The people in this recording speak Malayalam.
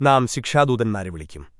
നാം ശിക്ഷാദൂതന്മാരെ വിളിക്കും.